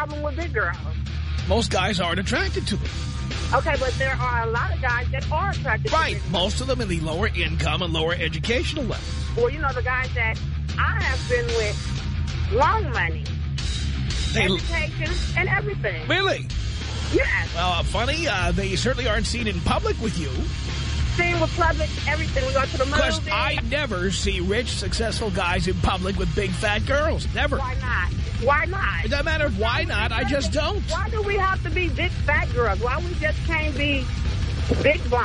What's really the problem with big girls? Most guys aren't attracted to them. Okay, but there are a lot of guys that are attracted right. Most of them in the lower income and lower educational level. Well, you know, the guys that I have been with, long money, They, education, and everything. really? Yes. Well, uh, funny, uh, they certainly aren't seen in public with you. Seen with public, everything. We go to the Because. I never see rich, successful guys in public with big, fat girls. Never. Why not? Why not? It doesn't matter why not. I just don't. Why do we have to be big fat girls? Why we just can't be big bone?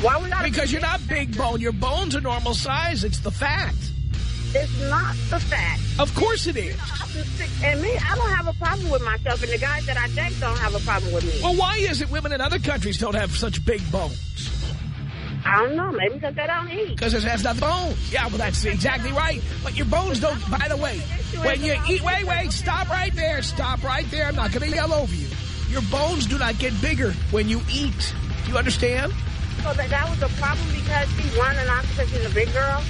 Why we gotta Because be you're not big bone. Your bones are normal size. It's the fact. It's not the fact. Of course it is. And me, I don't have a problem with myself, and the guys that I date don't have a problem with me. Well, why is it women in other countries don't have such big bones? I don't know. Maybe because they don't eat. Because it has nothing bones. Yeah, well, that's exactly right. But your bones don't, by the way, when you eat, wait, wait, stop right there. Stop right there. I'm not going to yell over you. Your bones do not get bigger when you eat. Do you understand? So that, that was a problem because she won and not because she's a big girl.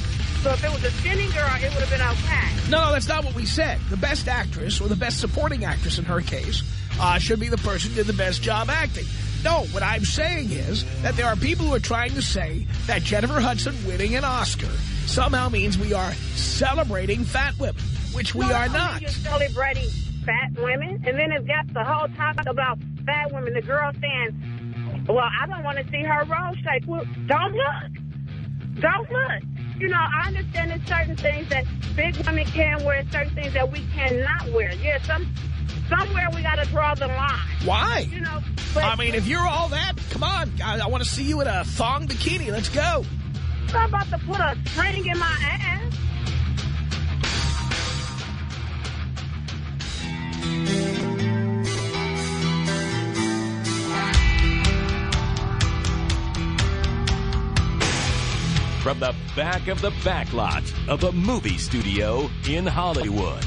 So if it was a skinny girl, it would have been okay. No, no, that's not what we said. The best actress, or the best supporting actress in her case, uh, should be the person who did the best job acting. No, what I'm saying is that there are people who are trying to say that Jennifer Hudson winning an Oscar somehow means we are celebrating fat women, which we No, are not. You're celebrating fat women, and then it's got the whole talk about fat women. The girl saying, well, I don't want to see her rose shake. Well, don't look. Don't look. You know, I understand there's certain things that big women can wear, certain things that we cannot wear. Yeah, some somewhere we got to draw the line. Why? You know, but I mean, if you're all that, come on. I, I want to see you in a thong bikini. Let's go. I'm about to put a string in my ass. From the back of the back lot of a movie studio in Hollywood,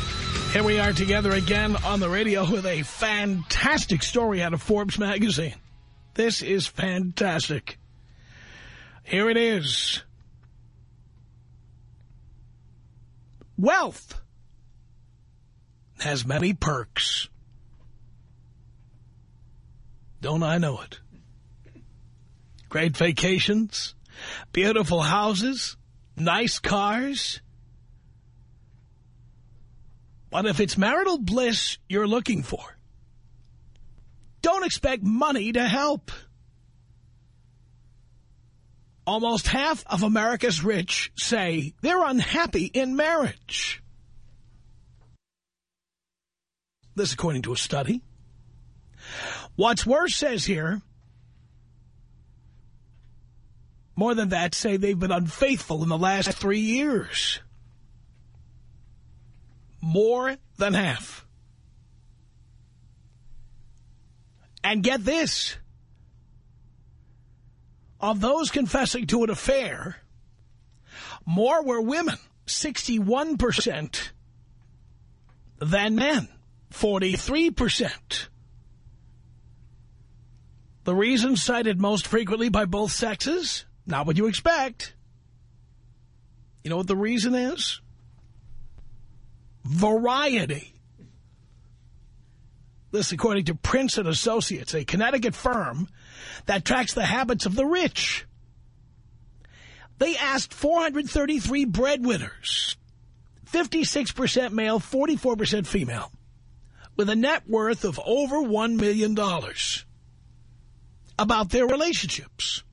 Here we are together again on the radio with a fantastic story out of Forbes magazine. This is fantastic. Here it is. Wealth has many perks. Don't I know it? Great vacations, beautiful houses, nice cars. But if it's marital bliss you're looking for, don't expect money to help. Almost half of America's rich say they're unhappy in marriage. This according to a study. What's worse says here, more than that, say they've been unfaithful in the last three years. More than half. And get this. Of those confessing to an affair, more were women, 61%, than men, 43%. The reason cited most frequently by both sexes? Not what you expect. You know what the reason is? Variety. This according to Prince and Associates, a Connecticut firm that tracks the habits of the rich. They asked 433 breadwinners, 56% male, 44% female, with a net worth of over $1 million about their relationships.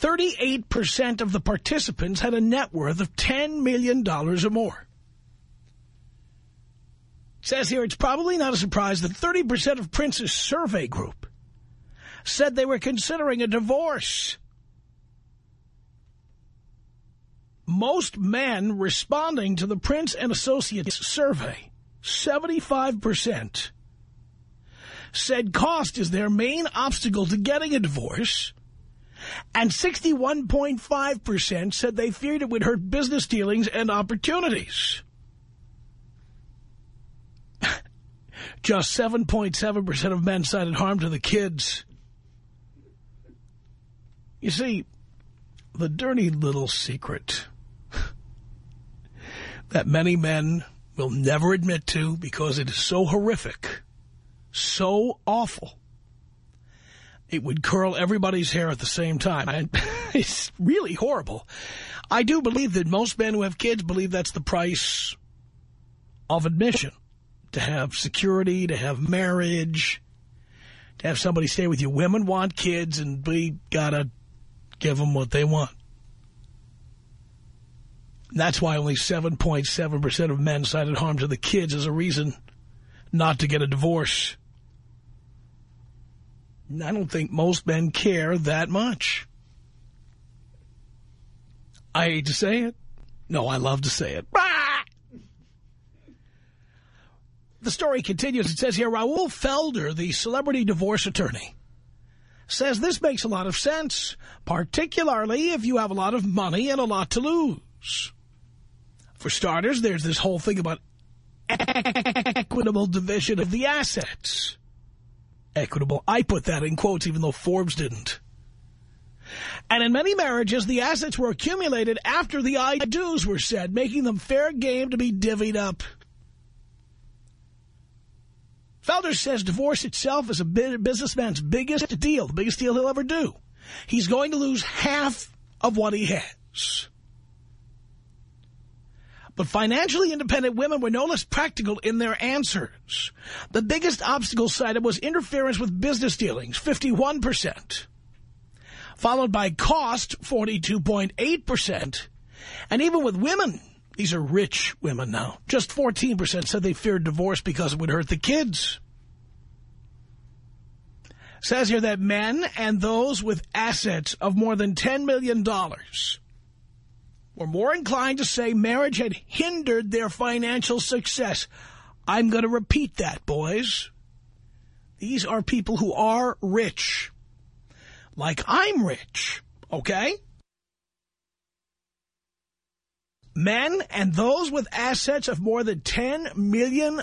38% of the participants had a net worth of $10 million or more. It says here it's probably not a surprise that 30% of Prince's survey group said they were considering a divorce. Most men responding to the Prince and Associates survey, 75%, said cost is their main obstacle to getting a divorce, and 61.5% said they feared it would hurt business dealings and opportunities. Just 7.7% of men cited harm to the kids. You see, the dirty little secret that many men will never admit to because it is so horrific, so awful, it would curl everybody's hair at the same time. it's really horrible. I do believe that most men who have kids believe that's the price of admission. To have security, to have marriage, to have somebody stay with you. Women want kids and we gotta give them what they want. That's why only 7.7% of men cited harm to the kids as a reason not to get a divorce. I don't think most men care that much. I hate to say it. No, I love to say it. The story continues. It says here, Raoul Felder, the celebrity divorce attorney, says this makes a lot of sense, particularly if you have a lot of money and a lot to lose. For starters, there's this whole thing about equitable division of the assets. Equitable. I put that in quotes even though Forbes didn't. And in many marriages, the assets were accumulated after the I do's were said, making them fair game to be divvied up. Felder says divorce itself is a businessman's biggest deal, the biggest deal he'll ever do. He's going to lose half of what he has. But financially independent women were no less practical in their answers. The biggest obstacle cited was interference with business dealings, 51%, followed by cost, 42.8%, and even with women, these are rich women now, just 14% said they feared divorce because it would hurt the kids. Says here that men and those with assets of more than $10 million were more inclined to say marriage had hindered their financial success. I'm going to repeat that, boys. These are people who are rich. Like I'm rich, okay? Men and those with assets of more than $10 million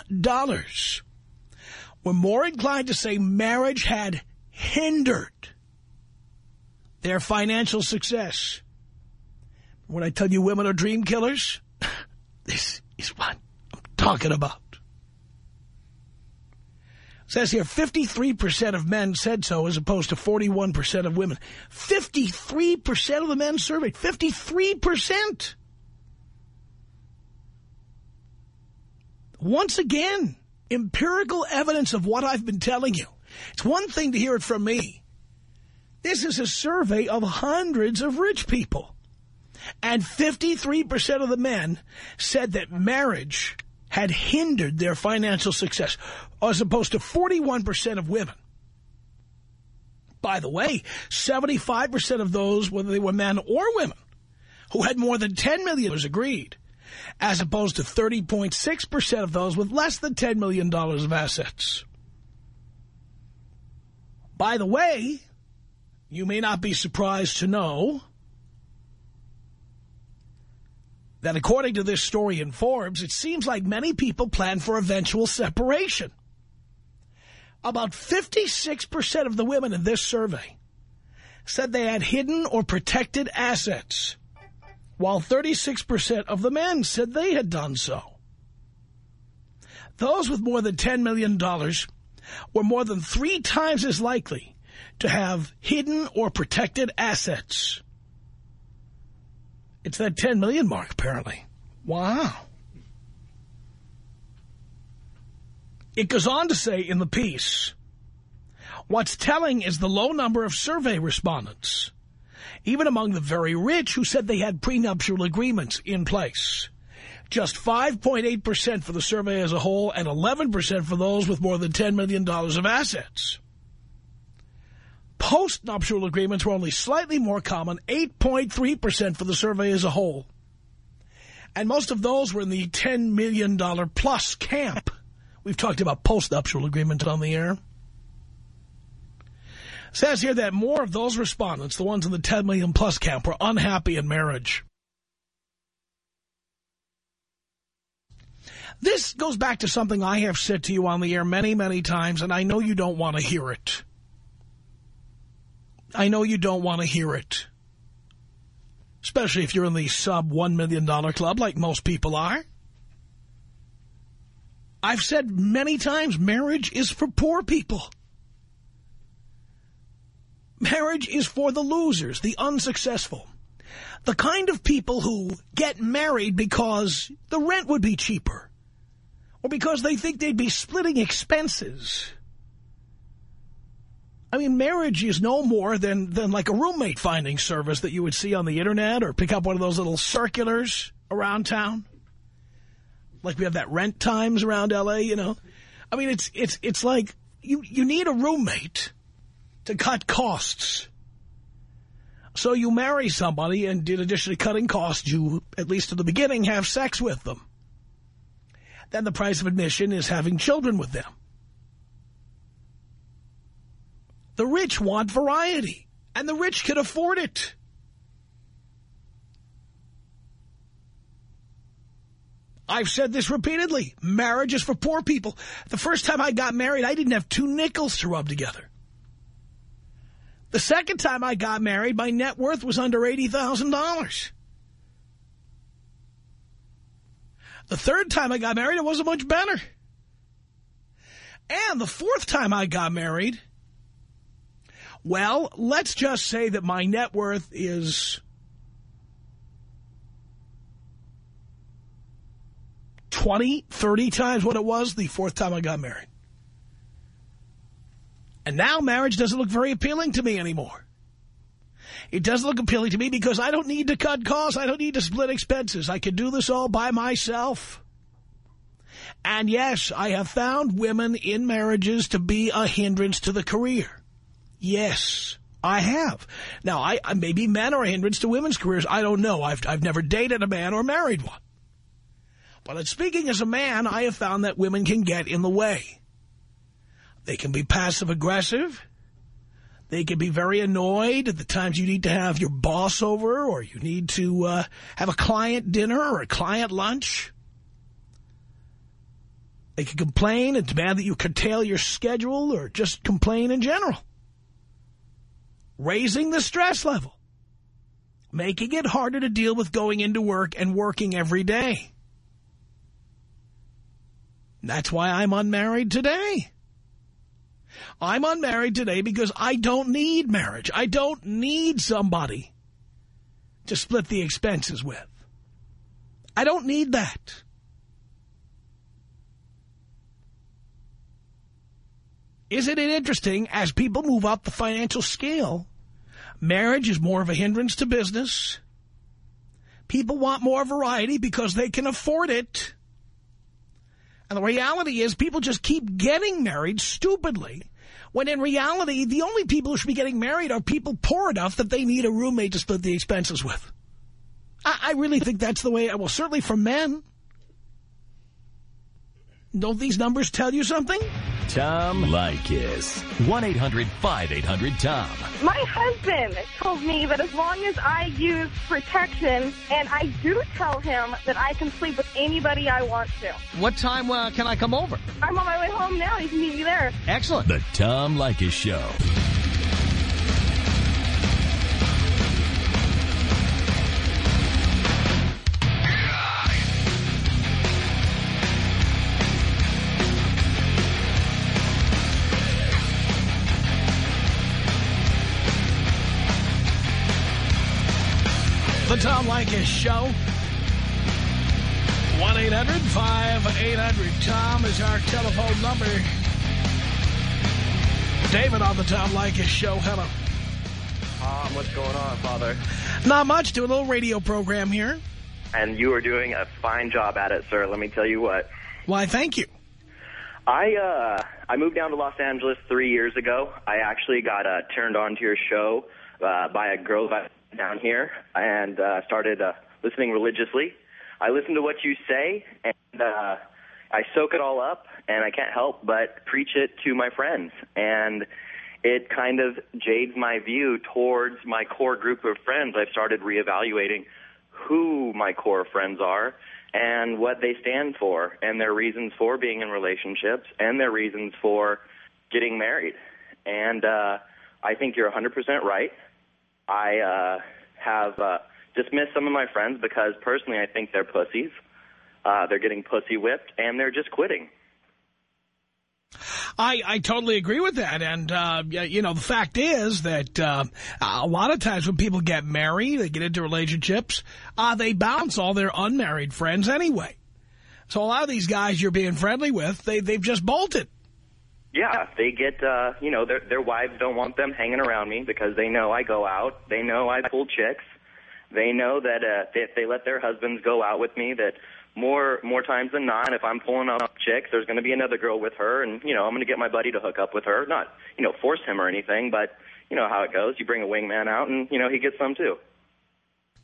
were more inclined to say marriage had hindered their financial success. When I tell you women are dream killers, this is what I'm talking about. It says here 53% of men said so as opposed to 41% of women. 53% of the men surveyed. 53%. Once again, empirical evidence of what I've been telling you. It's one thing to hear it from me. This is a survey of hundreds of rich people. And 53% of the men said that marriage had hindered their financial success, as opposed to 41% of women. By the way, 75% of those, whether they were men or women, who had more than $10 million agreed, as opposed to 30.6% of those with less than $10 million of assets. By the way, you may not be surprised to know that according to this story in Forbes, it seems like many people plan for eventual separation. About 56% of the women in this survey said they had hidden or protected assets, while 36% of the men said they had done so. Those with more than $10 million were more than three times as likely to have hidden or protected assets it's that 10 million mark, apparently. Wow. It goes on to say in the piece, what's telling is the low number of survey respondents, even among the very rich who said they had prenuptial agreements in place. Just 5.8% for the survey as a whole and 11% for those with more than $10 million of assets. Post-nuptial agreements were only slightly more common, 8.3% for the survey as a whole. And most of those were in the $10 million plus camp. We've talked about post-nuptial agreements on the air. says here that more of those respondents, the ones in the 10 million plus camp, were unhappy in marriage. This goes back to something I have said to you on the air many, many times, and I know you don't want to hear it. I know you don't want to hear it. Especially if you're in the sub $1 million club like most people are. I've said many times, marriage is for poor people. Marriage is for the losers, the unsuccessful. The kind of people who get married because the rent would be cheaper. Or because they think they'd be splitting expenses. I mean, marriage is no more than, than like a roommate finding service that you would see on the Internet or pick up one of those little circulars around town. Like we have that rent times around L.A., you know. I mean, it's it's it's like you, you need a roommate to cut costs. So you marry somebody and in addition to cutting costs, you, at least at the beginning, have sex with them. Then the price of admission is having children with them. The rich want variety, and the rich can afford it. I've said this repeatedly. Marriage is for poor people. The first time I got married, I didn't have two nickels to rub together. The second time I got married, my net worth was under $80,000. The third time I got married, it wasn't much better. And the fourth time I got married, well, let's just say that my net worth is twenty, thirty times what it was the fourth time I got married. And now marriage doesn't look very appealing to me anymore. It doesn't look appealing to me because I don't need to cut costs. I don't need to split expenses. I can do this all by myself. And yes, I have found women in marriages to be a hindrance to the career. Yes, I have. Now, I, maybe men are a hindrance to women's careers. I don't know. I've, I've never dated a man or married one. But speaking as a man, I have found that women can get in the way. They can be passive-aggressive. They can be very annoyed at the times you need to have your boss over or you need to uh, have a client dinner or a client lunch. They can complain and demand that you curtail your schedule or just complain in general raising the stress level, making it harder to deal with going into work and working every day. That's why I'm unmarried today. I'm unmarried today because I don't need marriage. I don't need somebody to split the expenses with. I don't need that. Isn't it interesting, as people move up the financial scale, marriage is more of a hindrance to business. People want more variety because they can afford it. And the reality is people just keep getting married stupidly, when in reality, the only people who should be getting married are people poor enough that they need a roommate to split the expenses with. I, I really think that's the way, well, certainly for men. Don't these numbers tell you something? Tom Leykis. 1-800-5800-TOM. My husband told me that as long as I use protection, and I do tell him that I can sleep with anybody I want to. What time uh, can I come over? I'm on my way home now. You can meet me there. Excellent. The Tom Leykis Show. Tom Leykis Show. 1-800-5800-TOM is our telephone number. David on the Tom Leykis show. Hello. Um, what's going on, Father? Not much. Do a little radio program here. And you are doing a fine job at it, sir. Let me tell you what. Why, thank you. I uh, I moved down to Los Angeles three years ago. I actually got uh, turned on to your show uh, by a girl down here and uh, started uh, listening religiously. I listen to what you say, and uh, I soak it all up, and I can't help but preach it to my friends. And it kind of jades my view towards my core group of friends. I've started reevaluating who my core friends are and what they stand for and their reasons for being in relationships and their reasons for getting married. And uh, I think you're 100% right. I uh, have uh, dismissed some of my friends because personally I think they're pussies. Uh, they're getting pussy whipped and they're just quitting. I, I totally agree with that. And, uh, you know, the fact is that uh, a lot of times when people get married, they get into relationships, uh, they bounce all their unmarried friends anyway. So a lot of these guys you're being friendly with, they, they've just bolted. Yeah, they get, uh, you know, their, their wives don't want them hanging around me because they know I go out. They know I pull chicks. They know that uh, if they let their husbands go out with me, that more more times than not, if I'm pulling up chicks, there's going to be another girl with her, and you know I'm going to get my buddy to hook up with her. Not you know force him or anything, but you know how it goes. You bring a wingman out, and you know he gets some too.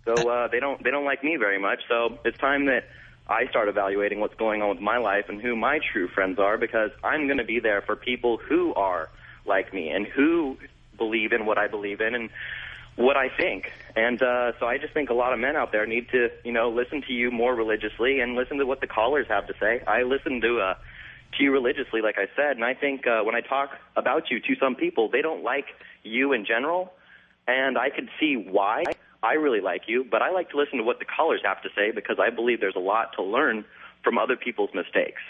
So uh, they don't they don't like me very much. So it's time that I start evaluating what's going on with my life and who my true friends are, because I'm going to be there for people who are like me and who believe in what I believe in and what I think. And uh, so I just think a lot of men out there need to, you know, listen to you more religiously and listen to what the callers have to say. I listen to uh, to you religiously, like I said, and I think uh, when I talk about you to some people, they don't like you in general, and I could see why. I really like you, but I like to listen to what the callers have to say because I believe there's a lot to learn from other people's mistakes.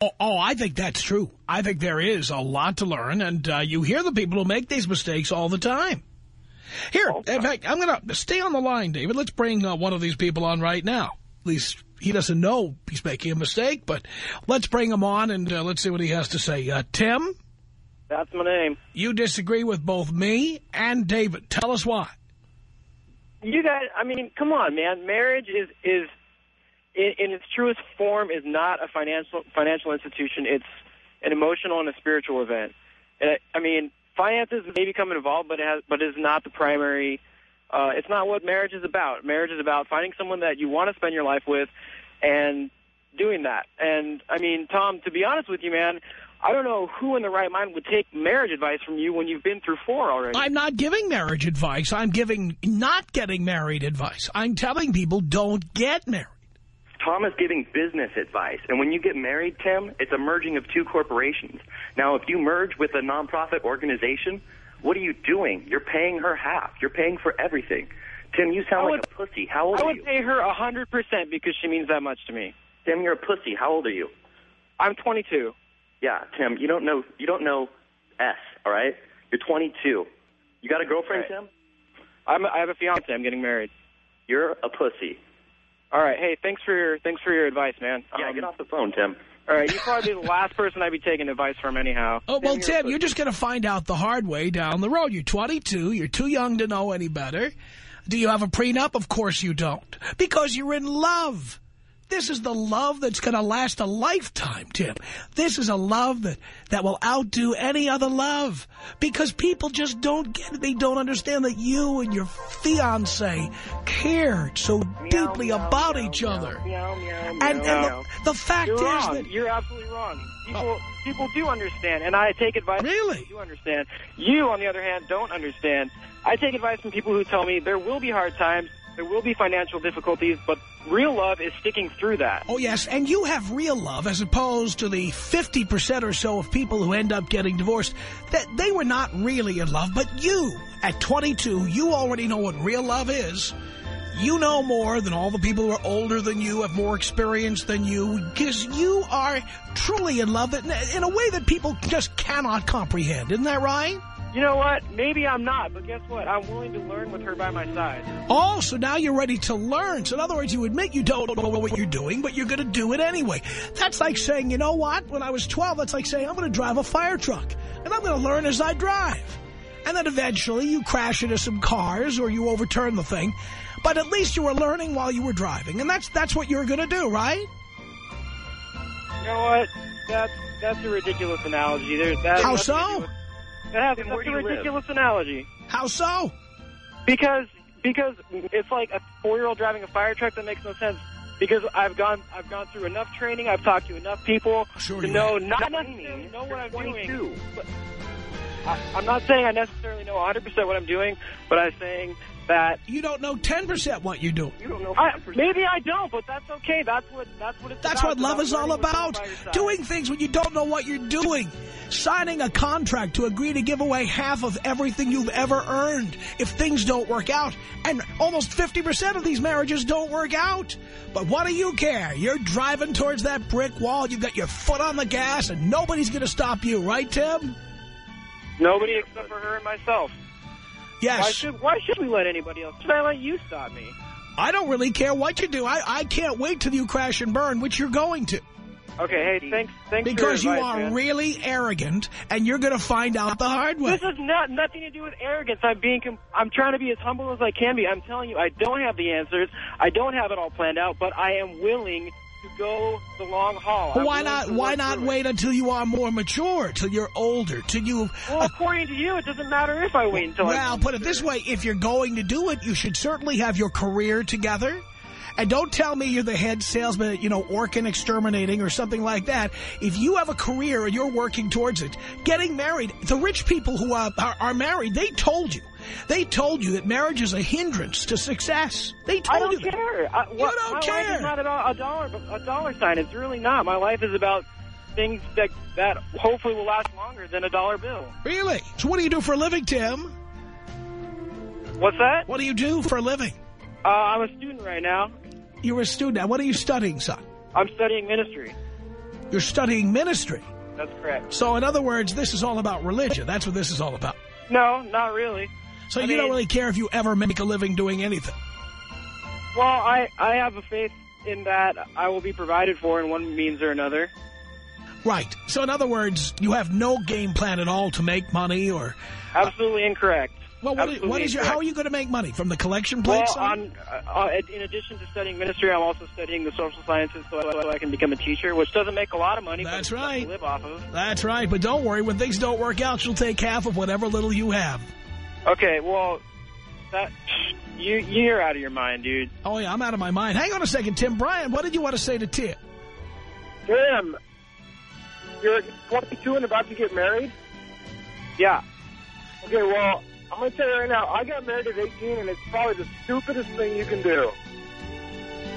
Oh, oh, I think that's true. I think there is a lot to learn, and uh, you hear the people who make these mistakes all the time. Here, in fact, I'm going to stay on the line, David. Let's bring uh, one of these people on right now. At least he doesn't know he's making a mistake, but let's bring him on and uh, let's see what he has to say. Uh, Tim? That's my name. You disagree with both me and David. Tell us why. You guys, I mean, come on, man. Marriage is, is in, in its truest form, is not a financial financial institution. It's an emotional and a spiritual event. And I, I mean, finances may become involved, but it has, but is not the primary. Uh, it's not what marriage is about. Marriage is about finding someone that you want to spend your life with, and doing that. And I mean, Tom, to be honest with you, man, I don't know who in the right mind would take marriage advice from you when you've been through four already. I'm not giving marriage advice. I'm giving not getting married advice. I'm telling people don't get married. Tom is giving business advice. And when you get married, Tim, it's a merging of two corporations. Now, if you merge with a nonprofit organization, what are you doing? You're paying her half. You're paying for everything. Tim, you sound would, like a pussy. How old I are would pay her a 100% because she means that much to me. Tim, you're a pussy. How old are you? I'm 22. Yeah, Tim, you don't know you don't know S, all right? You're 22. You got a girlfriend, Right. Tim? I'm, I have a fiance. I'm getting married. You're a pussy. All right. Hey, thanks for your thanks for your advice, man. Yeah, Um, get off the phone, Tim. All right, you're probably the last person I'd be taking advice from anyhow. Oh, well, you're Tim, you're just going to find out the hard way down the road. You're 22. You're too young to know any better. Do you have a prenup? Of course you don't. Because you're in love. This is the love that's going to last a lifetime, Tim. This is a love that, that will outdo any other love. Because people just don't get it. They don't understand that you and your fiancé cared so deeply about each other. Meow, meow, And, meow, and meow. the, the fact You're is wrong. that... You're absolutely wrong. People, oh. people do understand, and I take advice. Really? Do understand. You, on the other hand, don't understand. I take advice from people who tell me there will be hard times, there will be financial difficulties, but real love is sticking through that. Oh, yes, and you have real love as opposed to the 50% or so of people who end up getting divorced. That They were not really in love, but you, at 22, you already know what real love is. You know more than all the people who are older than you, have more experience than you, because you are truly in love in a way that people just cannot comprehend. Isn't that right? You know what? Maybe I'm not, but guess what? I'm willing to learn with her by my side. Oh, so now you're ready to learn. So in other words, you admit you don't know what you're doing, but you're going to do it anyway. That's like saying, you know what? When I was 12, that's like saying, I'm going to drive a fire truck, and I'm going to learn as I drive. And then eventually you crash into some cars or you overturn the thing. But at least you were learning while you were driving. And that's that's what you're going to do, right? You know what? That's that's a ridiculous analogy. There's that. How so? Ridiculous. That that's a do you live? ridiculous analogy. How so? Because because it's like a four-year-old driving a fire truck that makes no sense. Because I've gone I've gone through enough training, I've talked to enough people Sure to you know have. not necessarily know what I'm doing. But I, I'm not saying I necessarily know 100% what I'm doing, but I'm saying that You don't know 10% what you're doing. You don't know. I, maybe I don't, but that's okay. That's what that's what it's That's about. what love is all about. someone by your side. Doing things when you don't know what you're doing. Signing a contract to agree to give away half of everything you've ever earned if things don't work out. And almost 50% of these marriages don't work out. But what do you care? You're driving towards that brick wall. You've got your foot on the gas and nobody's going to stop you. Right, Tim? Nobody except for her and myself. Why Yes. should why should we let anybody else? Should I let you stop me? I don't really care what you do. I, I can't wait till you crash and burn, which you're going to. Okay, hey, thanks, thanks Because for you advice, are man. really arrogant and you're going to find out the hard way. This is not nothing to do with arrogance. I'm being, I'm trying to be as humble as I can be. I'm telling you, I don't have the answers. I don't have it all planned out, but I am willing to go the long haul. Well, why not? Why not through it. wait until you are more mature, till you're older, till you? Well, according to you, it doesn't matter if I wait until. well, I'm put it this way: if you're going to do it, you should certainly have your career together. And don't tell me you're the head salesman at, you know, Orkin Exterminating or something like that. If you have a career and you're working towards it, getting married, the rich people who are, are, are married, they told you. They told you that marriage is a hindrance to success. They told I don't you that. care. I, what, don't my care. life is not at all a dollar, a dollar sign. It's really not. My life is about things that that hopefully will last longer than a dollar bill. Really? So what do you do for a living, Tim? What's that? What do you do for a living? Uh, I'm a student right now. You're a student. Now, what are you studying, son? I'm studying ministry. You're studying ministry. That's correct. So, in other words, this is all about religion. That's what this is all about. No, not really. So I you don't really care if you ever make a living doing anything. Well, I I have a faith in that I will be provided for in one means or another. Right. So, in other words, you have no game plan at all to make money or... Absolutely incorrect. Well, what is, what is your... How are you going to make money? From the collection Well, plates? on, uh, uh, in addition to studying ministry, I'm also studying the social sciences so I, so I can become a teacher, which doesn't make a lot of money. That's right. Live off of. That's right. But don't worry. When things don't work out, you'll take half of whatever little you have. Okay, well, that you you're out of your mind, dude. Oh, yeah, I'm out of my mind. Hang on a second, Tim. Brian, what did you want to say to Tim? Tim, you're 22 and about to get married? Yeah. Okay, well, I'm going to tell you right now, I got married at 18, and it's probably the stupidest thing you can do.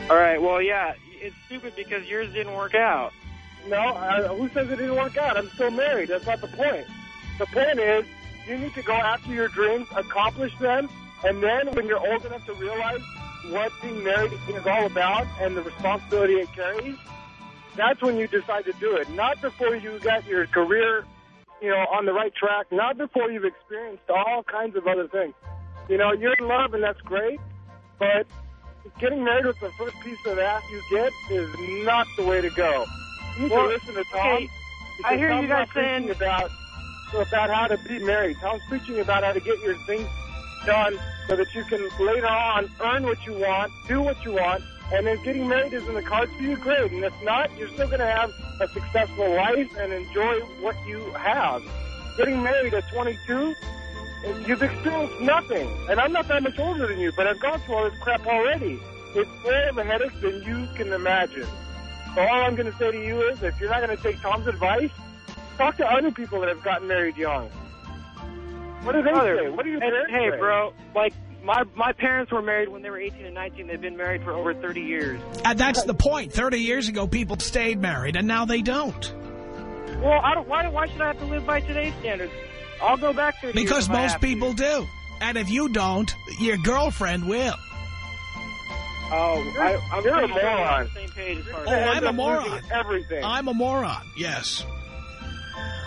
All right. Well, yeah, it's stupid because yours didn't work out. No, I, who says it didn't work out? I'm still married. That's not the point. The point is, you need to go after your dreams, accomplish them, and then when you're old enough to realize what being married is all about and the responsibility it carries, that's when you decide to do it. Not before you got your career, you know, on the right track. Not before you've experienced all kinds of other things. You know, you're in love and that's great, but getting married with the first piece of ass you get is not the way to go. You need Well, to listen to Tom. I hear you guys saying- about about how to be married. Tom's preaching about how to get your things done so that you can later on earn what you want, do what you want, and then getting married is in the cards for you, great. And if not, you're still going to have a successful life and enjoy what you have. Getting married at 22, you've experienced nothing. And I'm not that much older than you, but I've gone through all this crap already. It's more of a headache than you can imagine. So all I'm going to say to you is, if you're not going to take Tom's advice, talk to other people that have gotten married young. What do they Brother, say? What do your and, parents hey, say? bro, like my my parents were married when they were 18 and 19. They've been married for over 30 years. And that's the point. 30 years ago, people stayed married, and now they don't. Well, I don't. Why why should I have to live by today's standards? I'll go back 30 years Because if I most have to. people do. And if you don't, your girlfriend will. Oh, I, I'm you're a pretty sure we're on moron. same page as far as Oh, I'm a moron. Everything. I'm a moron. Yes.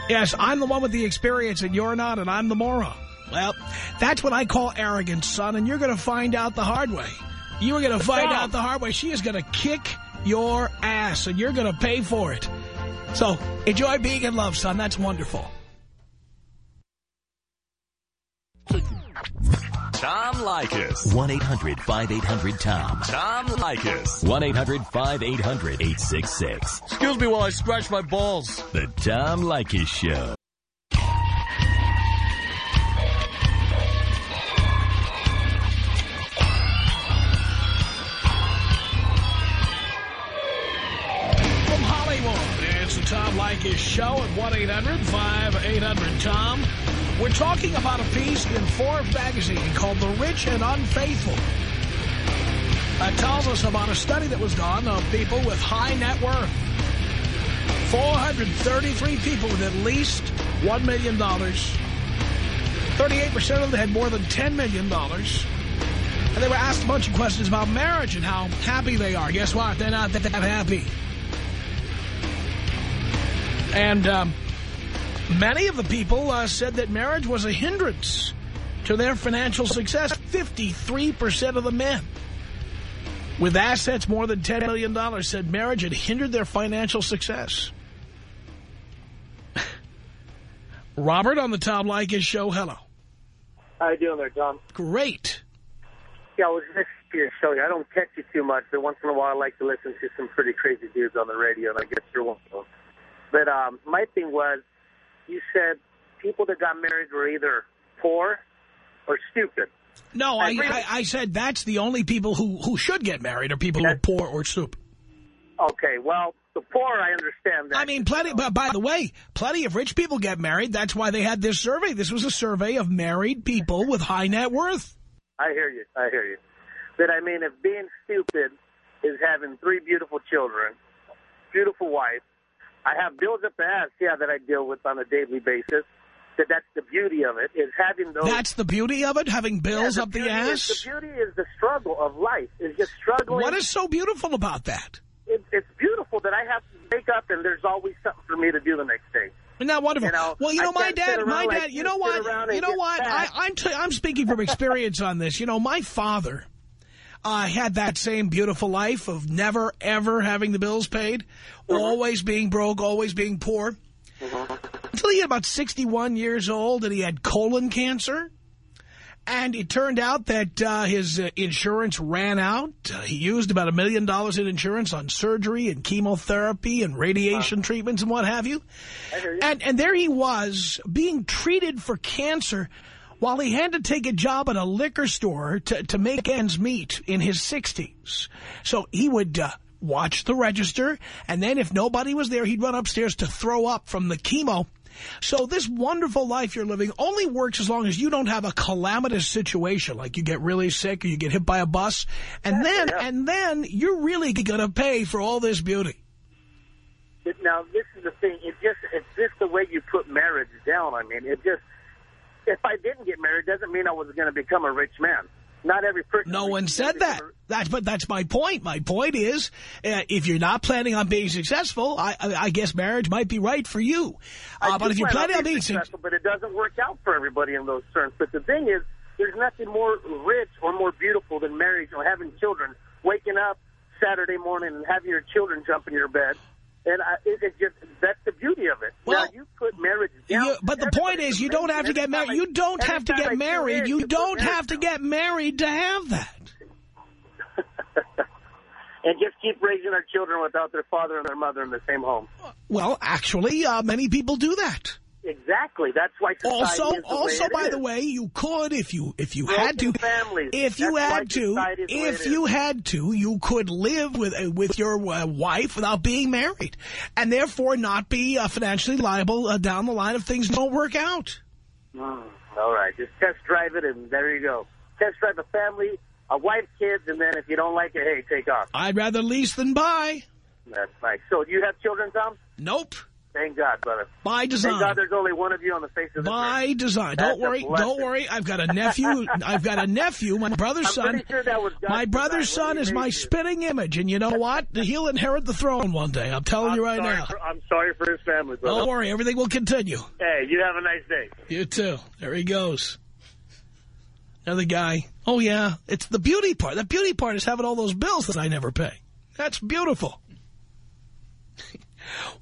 Yes, I'm the one with the experience and you're not, and I'm the moron. Well, that's what I call arrogance, son, and you're going to find out the hard way. You are going to find out the hard way. She is going to kick your ass, and you're going to pay for it. So enjoy being in love, son. That's wonderful. Tom Leykis. 1-800-5800-TOM. Tom Leykis. 1-800-5800-866. Excuse me while I scratch my balls. The Tom Leykis Show. From Hollywood, it's the Tom Leykis Show at 1-800-5800-TOM. We're talking about a piece in Forbes magazine called The Rich and Unfaithful. That tells us about a study that was done of people with high net worth. 433 people with at least $1 million. 38% of them had more than $10 million. And they were asked a bunch of questions about marriage and how happy they are. Guess what? They're not that, that happy. And um, many of the people uh, said that marriage was a hindrance to their financial success. 53% of the men with assets more than $10 million said marriage had hindered their financial success. Robert on the Tom Leykis show. Hello. How you doing there, Tom? Great. Yeah, I was listening to your show. I don't catch you too much, but once in a while I like to listen to some pretty crazy dudes on the radio, and I guess you're one of them. But um, my thing was, you said people that got married were either poor or stupid. No, I, I I said that's the only people who, who should get married are people who are poor or stupid. Okay, well, the poor, I understand that. I mean, plenty, but by the way, plenty of rich people get married. That's why they had this survey. This was a survey of married people with high net worth. I hear you. I hear you. But I mean, if being stupid is having three beautiful children, beautiful wife, I have bills up the ass, yeah, that I deal with on a daily basis. That that's the beauty of it is having those. That's the beauty of it, having bills Yeah, up the ass. Is, the beauty is the struggle of life. Is just struggling. What is so beautiful about that? It, it's beautiful that I have to wake up and there's always something for me to do the next day. Isn't that wonderful? You know, well, you know, my dad, my dad, you you know what? You know what? I. I'm, t I'm speaking from experience on this. You know, my father uh, had that same beautiful life of never, ever having the bills paid, always being broke, always being poor. Until he had about 61 years old and he had colon cancer. And it turned out that uh, his uh, insurance ran out. Uh, he used about a million dollars in insurance on surgery and chemotherapy and radiation treatments and what have you. And, and there he was being treated for cancer while he had to take a job at a liquor store to, to make ends meet in his 60s. So he would uh, watch the register, and then if nobody was there, he'd run upstairs to throw up from the chemo. So this wonderful life you're living only works as long as you don't have a calamitous situation, like you get really sick or you get hit by a bus, and then and then you're really going to pay for all this beauty. Now this is the thing. It just it's just the way you put marriage down. I mean, it just if I didn't get married doesn't mean I was going to become a rich man. Not every person. No one said that. That's but that's my point. My point is, uh, if you're not planning on being successful, I, I, I guess marriage might be right for you. Uh, but if you're planning on being successful, but it doesn't work out for everybody in those terms. But the thing is, there's nothing more rich or more beautiful than marriage or having children. Waking up Saturday morning and having your children jump in your bed. And I, it, it just that's the beauty of it. Well, now you put marriage down. you, but the point is, you don't have to get married. You don't have to get married. You don't have to get married to have that. and just keep raising our children without their father and their mother in the same home. Well, actually, uh, many people do that. Exactly. That's why society Also, is the also, way by is. the way, you could if you if you Broken had to. families. If you That's had to, society is the way if you is. had to, you could live with uh, with your uh, wife without being married, and therefore not be uh, financially liable uh, down the line if things don't work out. Mm, all right, just test drive it, and there you go. Test drive a family, a wife, kids, and then if you don't like it, hey, take off. I'd rather lease than buy. That's nice. So, do you have children, Tom? Nope. Thank God, brother. By design. Thank God there's only one of you on the face of the By earth. design. That's Don't worry. Don't worry. I've got a nephew. I've got a nephew. My brother's son. sure that was My brother's son is my you. spitting image, and you know what? He'll inherit the throne one day. I'm telling I'm you right now. For, I'm sorry for his family, brother. Don't worry. Everything will continue. Hey, you have a nice day. You too. There he goes. Another guy. Oh, yeah. It's the beauty part. The beauty part is having all those bills that I never pay. That's beautiful.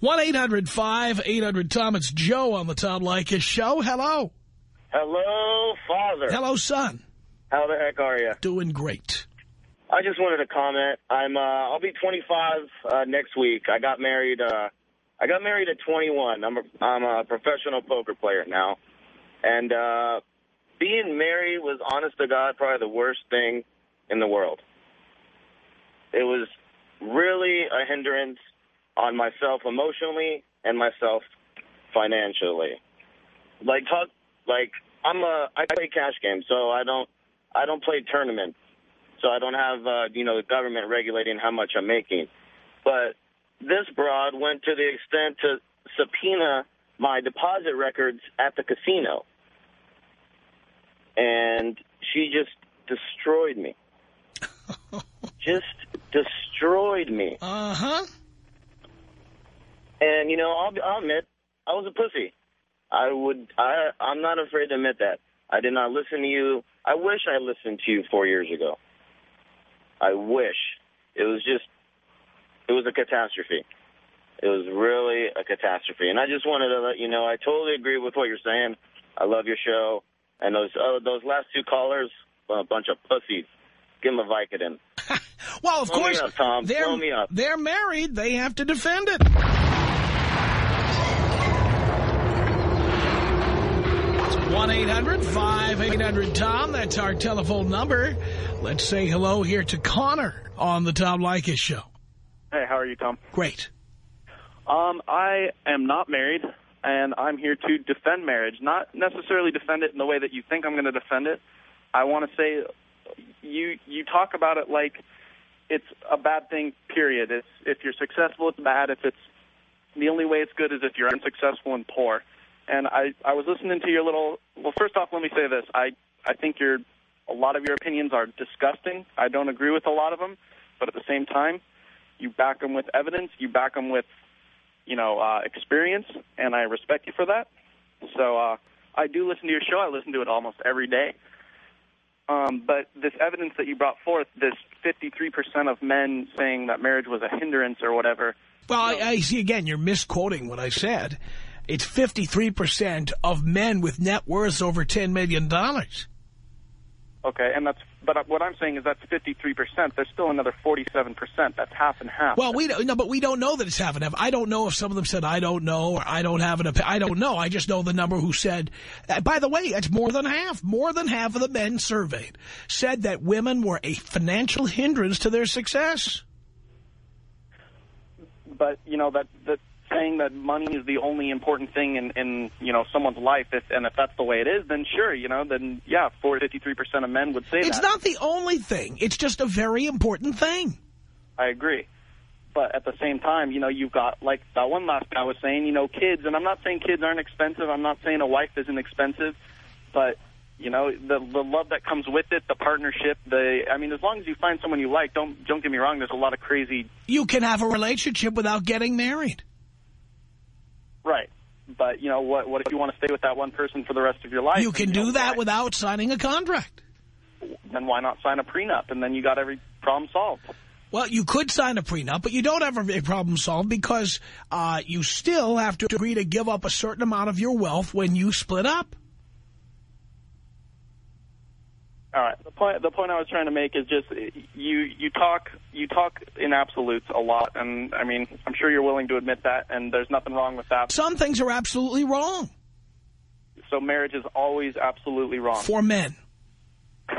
1-800-5800-TOM. It's Joe on the Tom Leykis show. Hello. Hello, Father. Hello, son. How the heck are you? Doing great. I just wanted to comment. I'm uh I'll be 25 uh next week. I got married uh I got married at 21. I'm a I'm a professional poker player now. And uh being married was honest to God probably the worst thing in the world. It was really a hindrance on myself emotionally and myself financially. Like talk like I'm a I play cash games, so I don't I don't play tournaments so I don't have, uh, you know, the government regulating how much I'm making. But this broad went to the extent to subpoena my deposit records at the casino. And she just destroyed me. just destroyed me. Uh-huh. And, you know, I'll, I'll admit, I was a pussy. I would, I, I'm not afraid to admit that. I did not listen to you. I wish I listened to you four years ago. I wish. It was just, it was a catastrophe. It was really a catastrophe. And I just wanted to let you know, I totally agree with what you're saying. I love your show. And those uh, those last two callers, a bunch of pussies. Give them a Vicodin. Well, of Blow me course, up, Tom. they're, Blow me up. they're married. They have to defend it. One 800 tom That's our telephone number. Let's say hello here to Connor on the Tom Leykis show. Hey, how are you, Tom? Great. Um, I am not married, and I'm here to defend marriage. Not necessarily defend it in the way that you think I'm going to defend it. I want to say you you talk about it like it's a bad thing. Period. It's if you're successful, it's bad. If it's the only way it's good is if you're unsuccessful and poor. And I I was listening to your little. Well, first off, let me say this. I I think your a lot of your opinions are disgusting. I don't agree with a lot of them, but at the same time, you back them with evidence. You back them with you know, uh, experience, and I respect you for that. So uh, I do listen to your show. I listen to it almost every day. Um, but this evidence that you brought forth, this 53% of men saying that marriage was a hindrance or whatever. Well, I, I see, again, you're misquoting what I said. It's 53% of men with net worths over $10 million. Okay, and that's but what I'm saying is that's 53%. There's still another 47%. That's half and half. Well, we don't, no, but we don't know that it's half and half. I don't know if some of them said I don't know or I don't have an opinion. I don't know. I just know the number who said. Uh, by the way, that's more than half. More than half of the men surveyed said that women were a financial hindrance to their success. but you know that that saying that money is the only important thing in in you know someone's life if and if that's the way it is then sure you know then yeah 53 percent of men would say that. It's that not the only thing. It's just a very important thing. I agree but at the same time you know you've got like that one last guy was saying you know kids and I'm not saying kids aren't expensive I'm not saying a wife isn't expensive but you know the the love that comes with it the partnership the I mean as long as you find someone you like don't don't get me wrong there's a lot of crazy You can have a relationship without getting married. Right but you know what what if you want to stay with that one person for the rest of your life You can know, do that without signing a contract. then why not sign a prenup and then you got every problem solved Well, you could sign a prenup, but you don't have a problem solved because uh, you still have to agree to give up a certain amount of your wealth when you split up. All right. The point the point I was trying to make is just uh, you you talk you talk in absolutes a lot, and I mean I'm sure you're willing to admit that, and there's nothing wrong with that. Some things are absolutely wrong So marriage is always absolutely wrong. for men.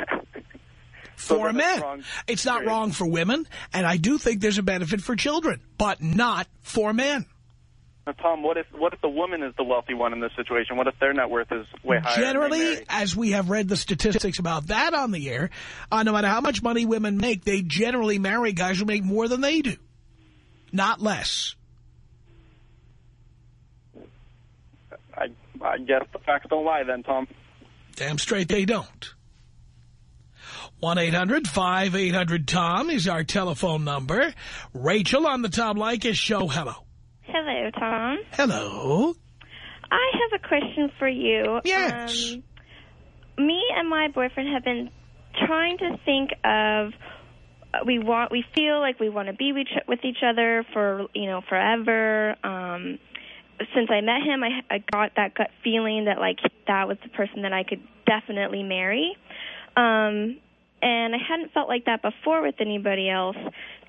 So For men. wrong, It's not wrong for women, and I do think there's a benefit for children, but not for men. Now, Tom, what if what if the woman is the wealthy one in this situation? What if their net worth is way higher? Generally, as we have read the statistics about that on the air, uh, no matter how much money women make, they generally marry guys who make more than they do, not less. I, I guess the facts don't lie then, Tom. Damn straight they don't. 1-800-5800-TOM is our telephone number. Rachel on the Tom Leykis show. Hello. Hello, Tom. Hello. I have a question for you. Yes. Um, me and my boyfriend have been trying to think of uh, we want we feel like we want to be with each, with each other for you know forever um since i met him i i got that gut feeling that like that was the person that i could definitely marry um and i hadn't felt like that before with anybody else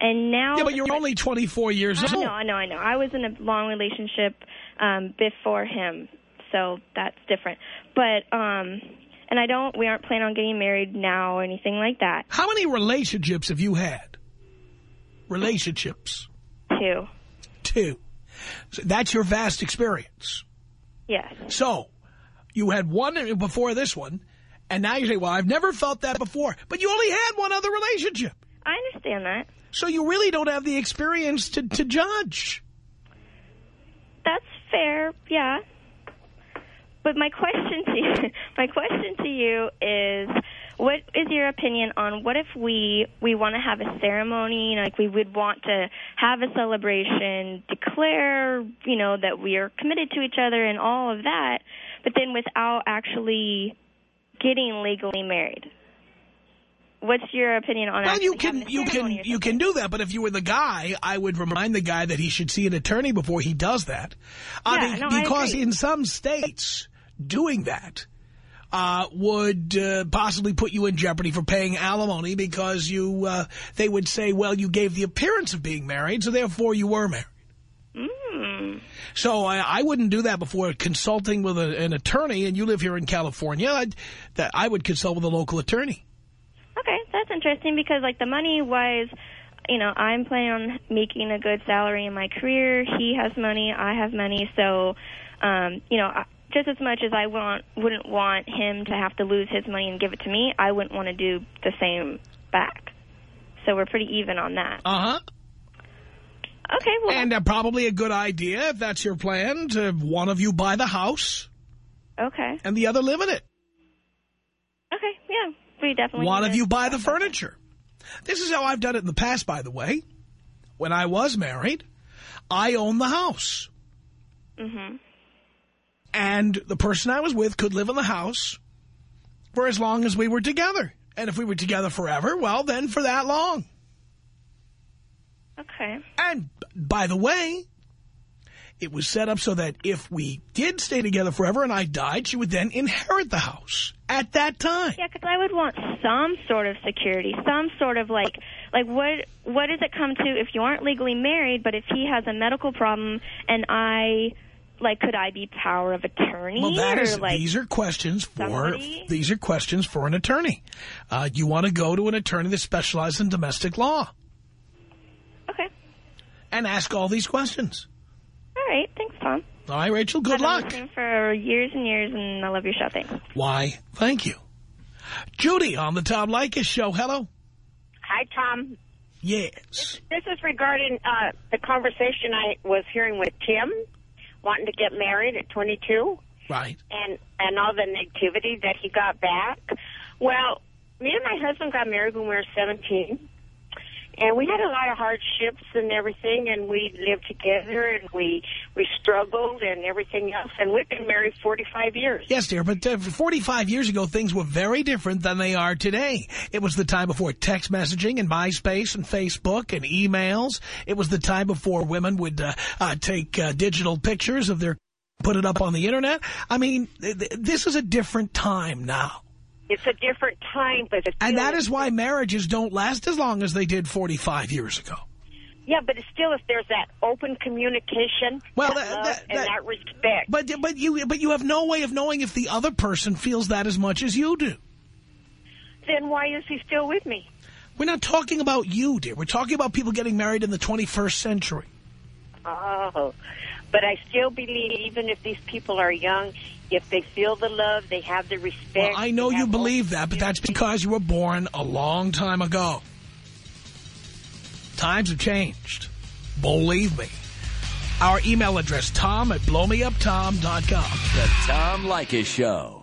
and now Yeah, but you're only 24 years I old. know, I know, I know. I was in a long relationship um before him, so that's different. But um and I don't we aren't planning on getting married now or anything like that. How many relationships have you had? Relationships. Two. Two. So that's your vast experience. Yes. So, you had one before this one, and now you say, well, I've never felt that before. But you only had one other relationship. I understand that. So you really don't have the experience to, to judge. That's fair, yeah. But my question to you, my question to you is what is your opinion on what if we we want to have a ceremony like we would want to have a celebration declare you know that we are committed to each other and all of that but then without actually getting legally married what's your opinion on that? Well, you can you can you can do that, but if you were the guy, I would remind the guy that he should see an attorney before he does that. I Yeah, mean, no, because in some states, doing that uh, would uh, possibly put you in jeopardy for paying alimony because you uh, they would say, well, you gave the appearance of being married, so therefore you were married. Mm. So I, I wouldn't do that before consulting with a, an attorney. And you live here in California, I'd, that I would consult with a local attorney. Okay, that's interesting because like the money wise, you know, I'm planning on making a good salary in my career. He has money, I have money, so um, you know, I- just as much as I want wouldn't want him to have to lose his money and give it to me, I wouldn't want to do the same back. So we're pretty even on that. Uh-huh. Okay, well, And uh, probably a good idea, if that's your plan, to one of you buy the house okay, and the other live in it. okay, yeah, we definitely. One of you buy the that. furniture. This is how I've done it in the past, by the way. When I was married, I owned the house. Mm-hmm. And the person I was with could live in the house for as long as we were together. And if we were together forever, well, then for that long. Okay. And by the way, it was set up so that if we did stay together forever and I died, she would then inherit the house at that time. Yeah, because I would want some sort of security, some sort of like, like what what does it come to if you aren't legally married, but if he has a medical problem and I, like, could I be power of attorney? Well, that is, like, these are questions for, somebody? these are questions for an attorney. Uh, you want to go to an attorney that specializes in domestic law okay, and ask all these questions. all right, thanks, Tom. All right, Rachel, good I've been luck. listening for years and years, and I love your show. Thanks. Why, thank you. Judy on the Tom Leykis show. Hello. Hi, Tom. Yes. This is regarding uh, the conversation I was hearing with Tim, wanting to get married at 22, Right. and and all the negativity that he got back. Well, me and my husband got married when we were 17, and we had a lot of hardships and everything, and we lived together, and we we struggled and everything else, and we've been married 45 years. Yes, dear, but uh, 45 years ago, things were very different than they are today. It was the time before text messaging and MySpace and Facebook and emails. It was the time before women would uh, uh, take uh, digital pictures of their, put it up on the Internet. I mean, th th this is a different time now. It's a different time, but it's And that is why marriages don't last as long as they did 45 years ago. Yeah, but it's still if there's that open communication, Well, that that- love, that- and that- that respect. But but you but you have no way of knowing if the other person feels that as much as you do. then why is he still with me? We're not talking about you, dear. We're talking about people getting married in the 21st century. Oh, but I still believe even if these people are young, if they feel the love, they have the respect. Well, I know you believe that, but that's because you were born a long time ago. Times have changed. Believe me. Our email address, tom at blowmeuptom.com. The Tom Leykis Show.